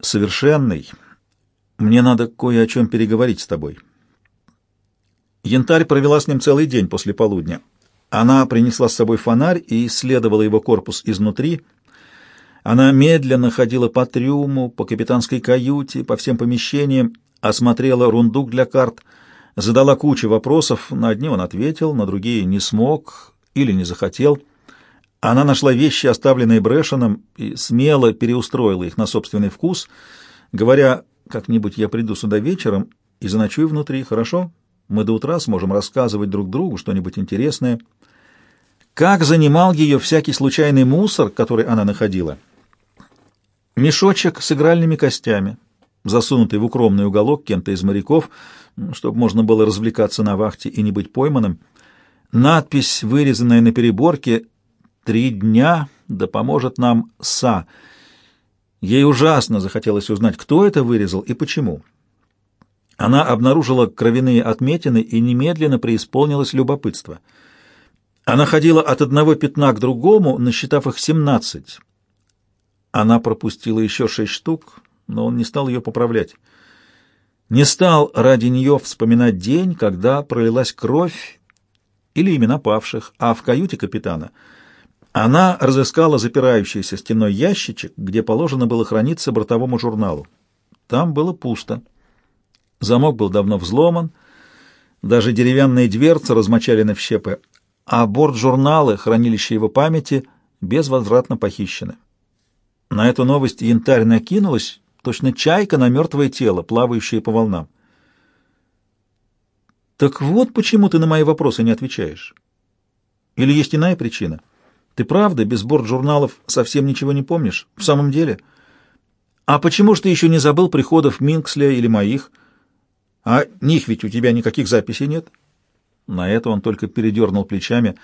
Совершенный. Мне надо кое о чем переговорить с тобой. Янтарь провела с ним целый день после полудня. Она принесла с собой фонарь и исследовала его корпус изнутри. Она медленно ходила по трюму, по капитанской каюте, по всем помещениям, осмотрела рундук для карт, задала кучу вопросов. На одни он ответил, на другие не смог или не захотел. Она нашла вещи, оставленные Брэшеном, и смело переустроила их на собственный вкус, говоря, «Как-нибудь я приду сюда вечером и заночую внутри, хорошо? Мы до утра сможем рассказывать друг другу что-нибудь интересное». Как занимал ее всякий случайный мусор, который она находила. Мешочек с игральными костями, засунутый в укромный уголок кем-то из моряков, чтобы можно было развлекаться на вахте и не быть пойманным. Надпись, вырезанная на переборке «Три дня, да поможет нам Са». Ей ужасно захотелось узнать, кто это вырезал и почему. Она обнаружила кровяные отметины и немедленно преисполнилось любопытство — она ходила от одного пятна к другому, насчитав их семнадцать. Она пропустила еще шесть штук, но он не стал ее поправлять. Не стал ради нее вспоминать день, когда пролилась кровь или имена павших, а в каюте капитана она разыскала запирающийся стеной ящичек, где положено было храниться бортовому журналу. Там было пусто. Замок был давно взломан, даже деревянные дверцы размочалены в щепы, а борт-журналы, хранилище его памяти, безвозвратно похищены. На эту новость янтарь накинулась, точно чайка на мертвое тело, плавающее по волнам. «Так вот почему ты на мои вопросы не отвечаешь. Или есть иная причина? Ты правда без борт-журналов совсем ничего не помнишь? В самом деле? А почему ж ты еще не забыл приходов Минксля или моих? А них ведь у тебя никаких записей нет?» На это он только передернул плечами.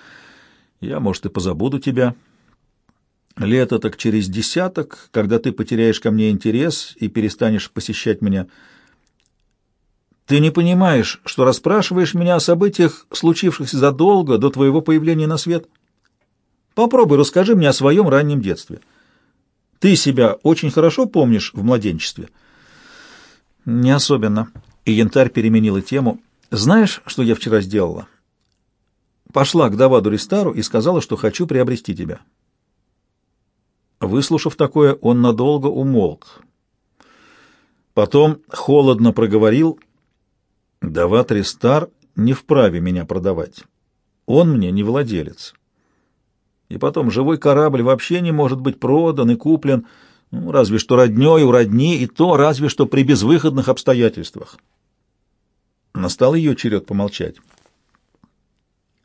«Я, может, и позабуду тебя. Лето так через десяток, когда ты потеряешь ко мне интерес и перестанешь посещать меня. Ты не понимаешь, что расспрашиваешь меня о событиях, случившихся задолго до твоего появления на свет? Попробуй расскажи мне о своем раннем детстве. Ты себя очень хорошо помнишь в младенчестве?» «Не особенно». И янтарь переменила тему. Знаешь, что я вчера сделала? Пошла к Даваду Ристару и сказала, что хочу приобрести тебя. Выслушав такое, он надолго умолк. Потом холодно проговорил, Давад Ристар не вправе меня продавать. Он мне не владелец. И потом, живой корабль вообще не может быть продан и куплен, ну, разве что роднёй у родни, и то разве что при безвыходных обстоятельствах. Настал ее черед помолчать.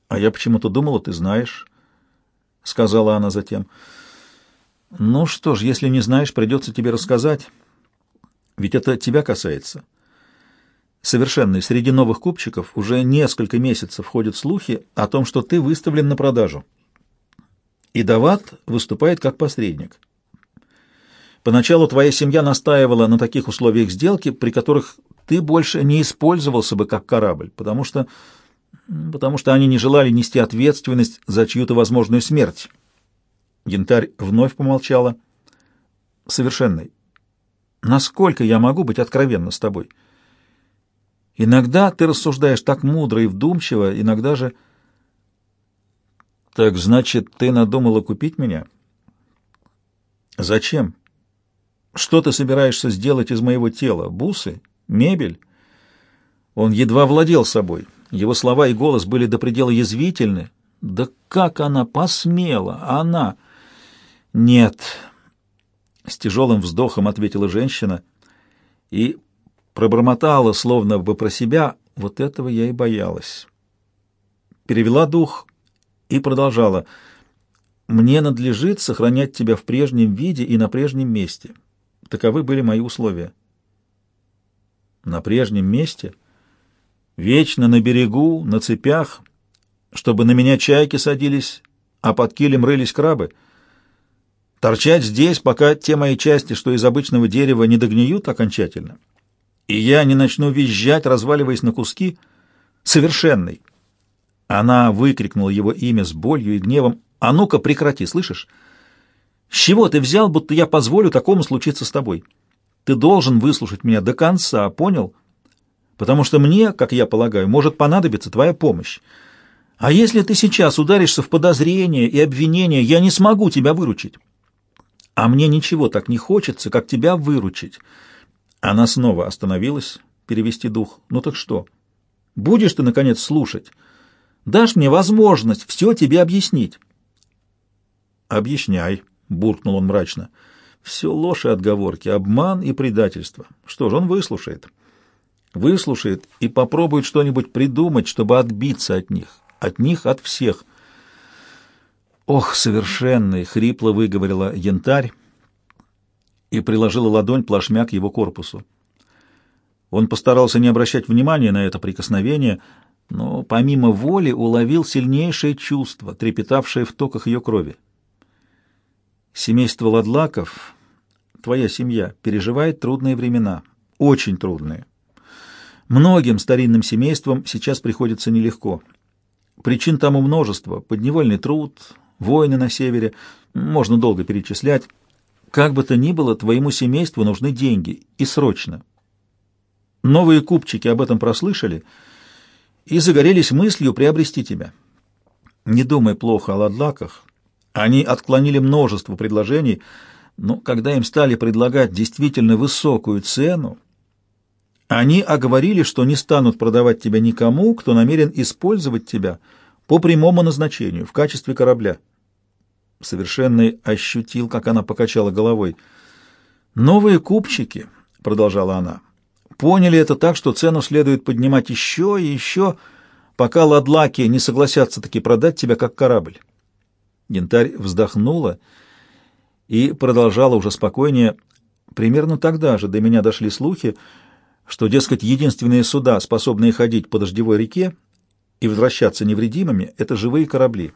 «А я почему-то думала, ты знаешь», — сказала она затем. «Ну что ж, если не знаешь, придется тебе рассказать. Ведь это тебя касается. Совершенно среди новых купчиков уже несколько месяцев ходят слухи о том, что ты выставлен на продажу. И Дават выступает как посредник. Поначалу твоя семья настаивала на таких условиях сделки, при которых ты больше не использовался бы как корабль, потому что, потому что они не желали нести ответственность за чью-то возможную смерть. Янтарь вновь помолчала. Совершенный. Насколько я могу быть откровенна с тобой? Иногда ты рассуждаешь так мудро и вдумчиво, иногда же... Так значит, ты надумала купить меня? Зачем? Что ты собираешься сделать из моего тела? Бусы? Мебель? Он едва владел собой. Его слова и голос были до предела язвительны. Да как она посмела? Она... Нет. С тяжелым вздохом ответила женщина и пробормотала, словно бы про себя. Вот этого я и боялась. Перевела дух и продолжала. Мне надлежит сохранять тебя в прежнем виде и на прежнем месте. Таковы были мои условия на прежнем месте, вечно на берегу, на цепях, чтобы на меня чайки садились, а под килем рылись крабы. Торчать здесь, пока те мои части, что из обычного дерева, не догниют окончательно, и я не начну визжать, разваливаясь на куски, совершенный. Она выкрикнула его имя с болью и гневом. «А ну-ка, прекрати, слышишь? С чего ты взял, будто я позволю такому случиться с тобой?» Ты должен выслушать меня до конца, понял? Потому что мне, как я полагаю, может понадобиться твоя помощь. А если ты сейчас ударишься в подозрение и обвинение, я не смогу тебя выручить. А мне ничего так не хочется, как тебя выручить. Она снова остановилась, перевести дух. Ну так что? Будешь ты, наконец, слушать? Дашь мне возможность все тебе объяснить? Объясняй, буркнул он мрачно. Все ложь и отговорки, обман и предательство. Что ж, он выслушает. Выслушает и попробует что-нибудь придумать, чтобы отбиться от них. От них, от всех. «Ох, совершенный!» — хрипло выговорила янтарь и приложила ладонь плашмя к его корпусу. Он постарался не обращать внимания на это прикосновение, но помимо воли уловил сильнейшее чувство, трепетавшее в токах ее крови. Семейство Ладлаков, твоя семья, переживает трудные времена, очень трудные. Многим старинным семействам сейчас приходится нелегко. Причин тому множество. Подневольный труд, войны на севере, можно долго перечислять. Как бы то ни было, твоему семейству нужны деньги, и срочно. Новые купчики об этом прослышали и загорелись мыслью приобрести тебя. Не думай плохо о ладлаках. Они отклонили множество предложений, но когда им стали предлагать действительно высокую цену, они оговорили, что не станут продавать тебя никому, кто намерен использовать тебя по прямому назначению, в качестве корабля. Совершенный ощутил, как она покачала головой. «Новые купчики», — продолжала она, — «поняли это так, что цену следует поднимать еще и еще, пока ладлаки не согласятся таки продать тебя как корабль». Янтарь вздохнула и продолжала уже спокойнее. «Примерно тогда же до меня дошли слухи, что, дескать, единственные суда, способные ходить по дождевой реке и возвращаться невредимыми, — это живые корабли».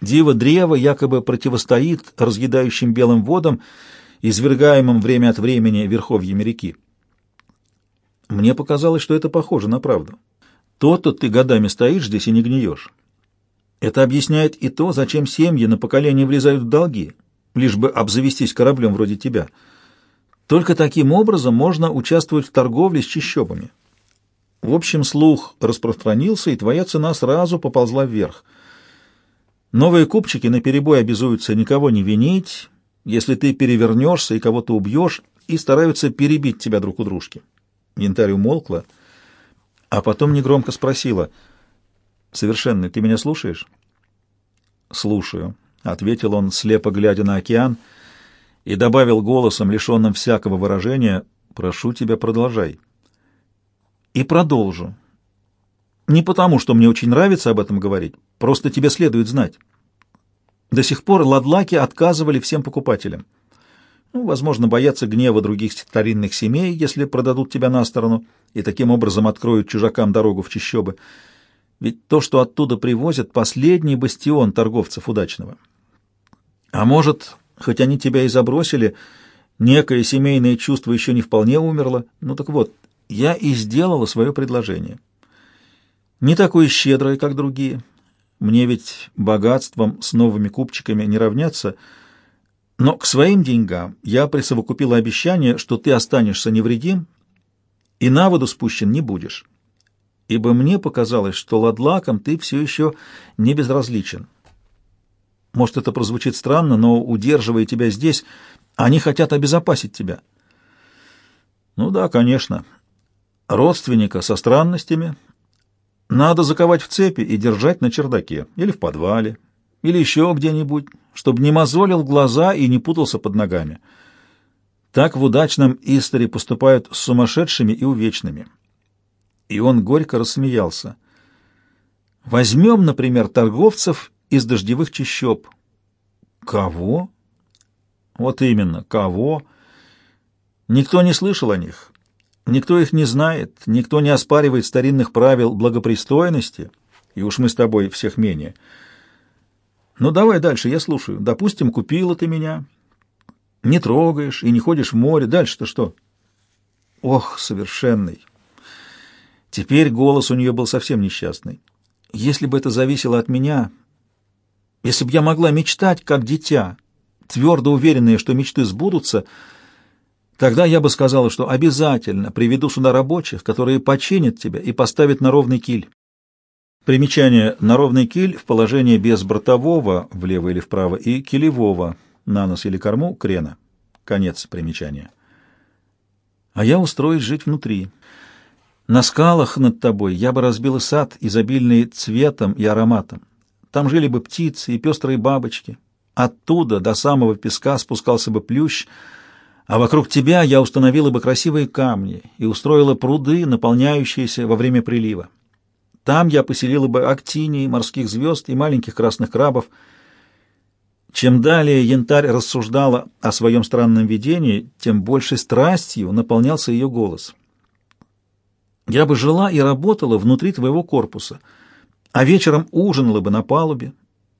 Диво древа якобы противостоит разъедающим белым водам, извергаемым время от времени верховьями реки. Мне показалось, что это похоже на правду. То-то ты годами стоишь здесь и не гниешь. Это объясняет и то, зачем семьи на поколение влезают в долги, лишь бы обзавестись кораблем вроде тебя. Только таким образом можно участвовать в торговле с чищобами. В общем, слух распространился, и твоя цена сразу поползла вверх — Новые купчики наперебой обязуются никого не винить, если ты перевернешься и кого-то убьешь, и стараются перебить тебя друг у дружки. Янтарь умолкла, а потом негромко спросила, «Совершенно, ты меня слушаешь?» «Слушаю», — ответил он, слепо глядя на океан, и добавил голосом, лишенным всякого выражения, «Прошу тебя, продолжай». «И продолжу. Не потому, что мне очень нравится об этом говорить, просто тебе следует знать. До сих пор ладлаки отказывали всем покупателям. Ну, возможно, боятся гнева других старинных семей, если продадут тебя на сторону и таким образом откроют чужакам дорогу в чищобы. Ведь то, что оттуда привозят, последний бастион торговцев удачного. А может, хоть они тебя и забросили, некое семейное чувство еще не вполне умерло. Ну так вот, я и сделала свое предложение. Не такое щедрое, как другие. Мне ведь богатством с новыми купчиками не равняться. Но к своим деньгам я присовокупила обещание, что ты останешься невредим и на воду спущен не будешь. Ибо мне показалось, что ладлаком ты все еще не безразличен. Может, это прозвучит странно, но, удерживая тебя здесь, они хотят обезопасить тебя. Ну да, конечно. Родственника со странностями надо заковать в цепи и держать на чердаке, или в подвале, или еще где-нибудь, чтобы не мозолил глаза и не путался под ногами. Так в удачном Исторе поступают с сумасшедшими и увечными. И он горько рассмеялся. Возьмем, например, торговцев из дождевых чащоб. Кого? Вот именно, кого? Никто не слышал о них. Никто их не знает, никто не оспаривает старинных правил благопристойности, и уж мы с тобой всех менее. Ну, давай дальше, я слушаю. Допустим, купила ты меня, не трогаешь и не ходишь в море. Дальше-то что? Ох, совершенный. Теперь голос у нее был совсем несчастный. Если бы это зависело от меня, если бы я могла мечтать, как дитя, твердо уверенная, что мечты сбудутся, Тогда я бы сказала, что обязательно приведу сюда рабочих, которые починят тебя и поставят на ровный киль. Примечание на ровный киль в положении без бортового влево или вправо и килевого на нос или корму крена. Конец примечания. А я устроюсь жить внутри. На скалах над тобой я бы разбила сад, изобильный цветом и ароматом. Там жили бы птицы и пестрые бабочки. Оттуда до самого песка спускался бы плющ — а вокруг тебя я установила бы красивые камни и устроила пруды, наполняющиеся во время прилива. Там я поселила бы актинии, морских звезд и маленьких красных крабов. Чем далее янтарь рассуждала о своем странном видении, тем больше страстью наполнялся ее голос. Я бы жила и работала внутри твоего корпуса, а вечером ужинала бы на палубе,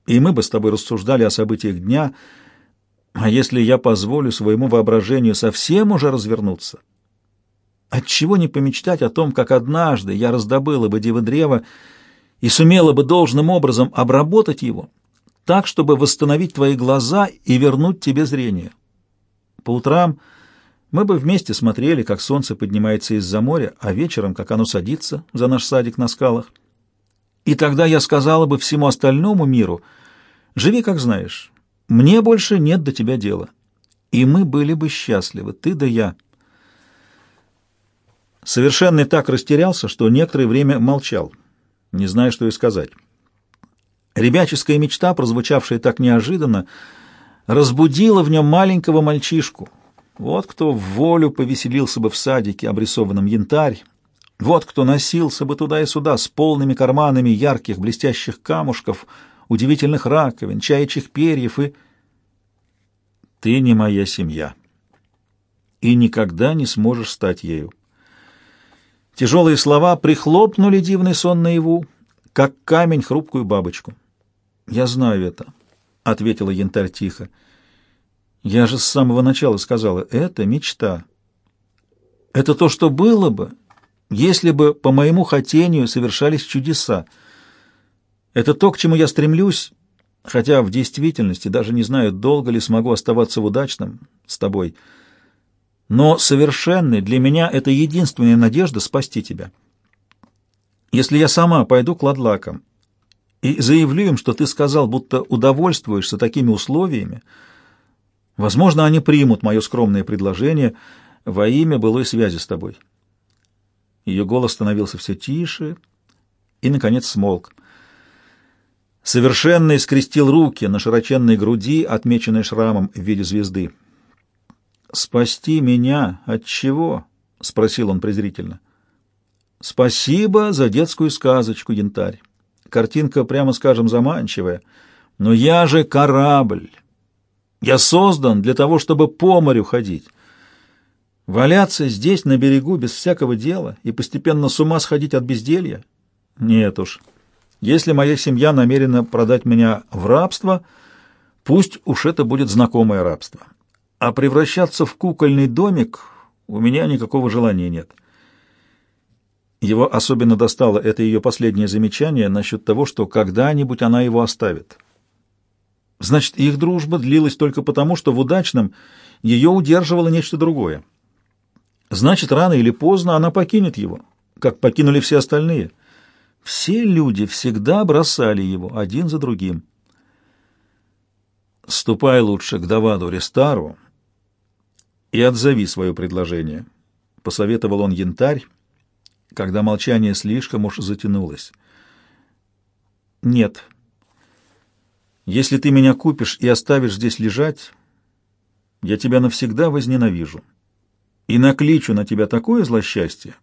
и мы бы с тобой рассуждали о событиях дня — а если я позволю своему воображению совсем уже развернуться? Отчего не помечтать о том, как однажды я раздобыла бы диво-древо и сумела бы должным образом обработать его, так, чтобы восстановить твои глаза и вернуть тебе зрение? По утрам мы бы вместе смотрели, как солнце поднимается из-за моря, а вечером, как оно садится за наш садик на скалах. И тогда я сказала бы всему остальному миру, живи как знаешь, мне больше нет до тебя дела. И мы были бы счастливы, ты да я. Совершенный так растерялся, что некоторое время молчал, не зная, что и сказать. Ребяческая мечта, прозвучавшая так неожиданно, разбудила в нем маленького мальчишку. Вот кто в волю повеселился бы в садике, обрисованном янтарь, вот кто носился бы туда и сюда с полными карманами ярких блестящих камушков — удивительных раковин, чаячьих перьев и... Ты не моя семья, и никогда не сможешь стать ею. Тяжелые слова прихлопнули дивный сон наяву, как камень хрупкую бабочку. «Я знаю это», — ответила янтарь тихо. «Я же с самого начала сказала, это мечта. Это то, что было бы, если бы по моему хотению совершались чудеса. Это то, к чему я стремлюсь, хотя в действительности даже не знаю, долго ли смогу оставаться в удачном с тобой. Но совершенный для меня это единственная надежда спасти тебя. Если я сама пойду к ладлакам и заявлю им, что ты сказал, будто удовольствуешься такими условиями, возможно, они примут мое скромное предложение во имя былой связи с тобой. Ее голос становился все тише и, наконец, смолк. Совершенный скрестил руки на широченной груди, отмеченной шрамом в виде звезды. «Спасти меня? От чего?» — спросил он презрительно. «Спасибо за детскую сказочку, янтарь. Картинка, прямо скажем, заманчивая. Но я же корабль. Я создан для того, чтобы по морю ходить. Валяться здесь, на берегу, без всякого дела и постепенно с ума сходить от безделья? Нет уж». Если моя семья намерена продать меня в рабство, пусть уж это будет знакомое рабство. А превращаться в кукольный домик у меня никакого желания нет. Его особенно достало это ее последнее замечание насчет того, что когда-нибудь она его оставит. Значит, их дружба длилась только потому, что в удачном ее удерживало нечто другое. Значит, рано или поздно она покинет его, как покинули все остальные — все люди всегда бросали его один за другим. «Ступай лучше к Даваду Рестару и отзови свое предложение», — посоветовал он янтарь, когда молчание слишком уж затянулось. «Нет. Если ты меня купишь и оставишь здесь лежать, я тебя навсегда возненавижу и накличу на тебя такое злосчастье,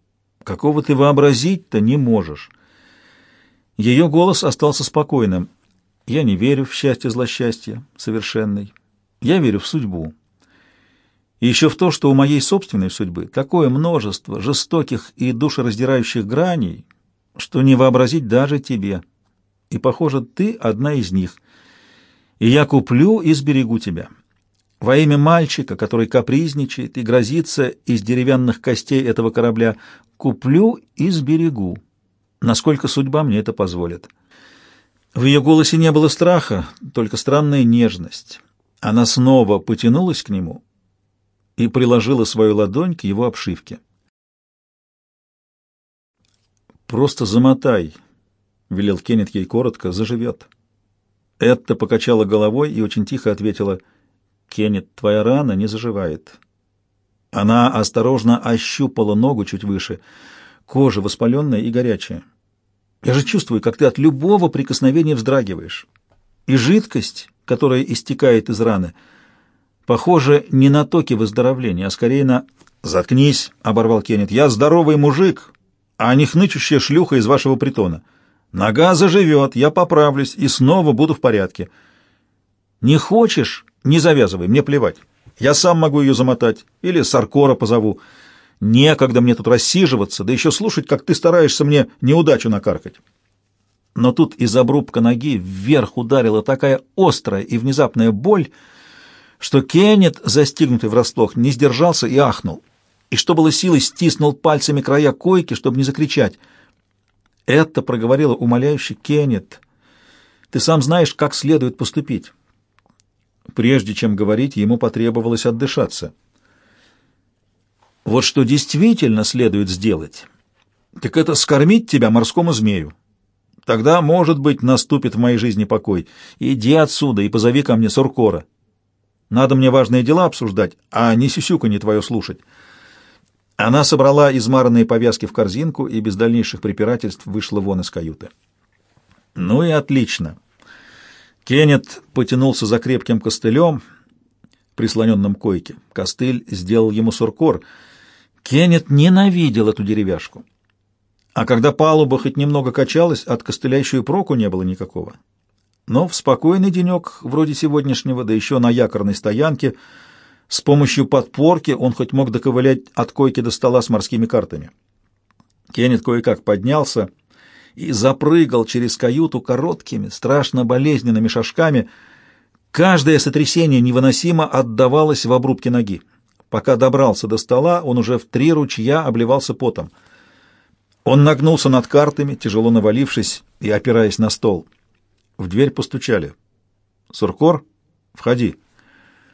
какого ты вообразить-то не можешь». Ее голос остался спокойным. «Я не верю в счастье-злосчастье совершенный. Я верю в судьбу. И еще в то, что у моей собственной судьбы такое множество жестоких и душераздирающих граней, что не вообразить даже тебе. И, похоже, ты одна из них. И я куплю и сберегу тебя. Во имя мальчика, который капризничает и грозится из деревянных костей этого корабля, куплю и сберегу насколько судьба мне это позволит. В ее голосе не было страха, только странная нежность. Она снова потянулась к нему, и приложила свою ладонь к его обшивке. «Просто замотай», — велел Кеннет ей коротко, — «заживет». Этта покачала головой и очень тихо ответила, «Кеннет, твоя рана не заживает». Она осторожно ощупала ногу чуть выше. Кожа воспаленная и горячая. Я же чувствую, как ты от любого прикосновения вздрагиваешь. И жидкость, которая истекает из раны, похоже не на токи выздоровления, а скорее на... «Заткнись!» — оборвал Кеннет. «Я здоровый мужик, а не хнычущая шлюха из вашего притона. Нога заживет, я поправлюсь и снова буду в порядке. Не хочешь — не завязывай, мне плевать. Я сам могу ее замотать или Саркора позову. Некогда мне тут рассиживаться, да еще слушать, как ты стараешься мне неудачу накаркать». Но тут из обрубка ноги вверх ударила такая острая и внезапная боль, что Кеннет, застигнутый врасплох, не сдержался и ахнул и, что было силой, стиснул пальцами края койки, чтобы не закричать. Это проговорила умоляюще Кеннет. «Ты сам знаешь, как следует поступить». Прежде чем говорить, ему потребовалось отдышаться. «Вот что действительно следует сделать, так это скормить тебя морскому змею. Тогда, может быть, наступит в моей жизни покой. Иди отсюда и позови ко мне Суркора. Надо мне важные дела обсуждать, а не сисюка не твое слушать». Она собрала измаранные повязки в корзинку и без дальнейших препирательств вышла вон из каюты. «Ну и отлично!» Кеннет потянулся за крепким костылем, прислоненным к койке. Костыль сделал ему суркор. Кеннет ненавидел эту деревяшку. А когда палуба хоть немного качалась, от костыля еще и проку не было никакого. Но в спокойный денек, вроде сегодняшнего, да еще на якорной стоянке — с помощью подпорки он хоть мог доковылять от койки до стола с морскими картами. Кеннет кое-как поднялся и запрыгал через каюту короткими, страшно болезненными шажками. Каждое сотрясение невыносимо отдавалось в обрубке ноги. Пока добрался до стола, он уже в три ручья обливался потом. Он нагнулся над картами, тяжело навалившись и опираясь на стол. В дверь постучали. «Суркор, входи».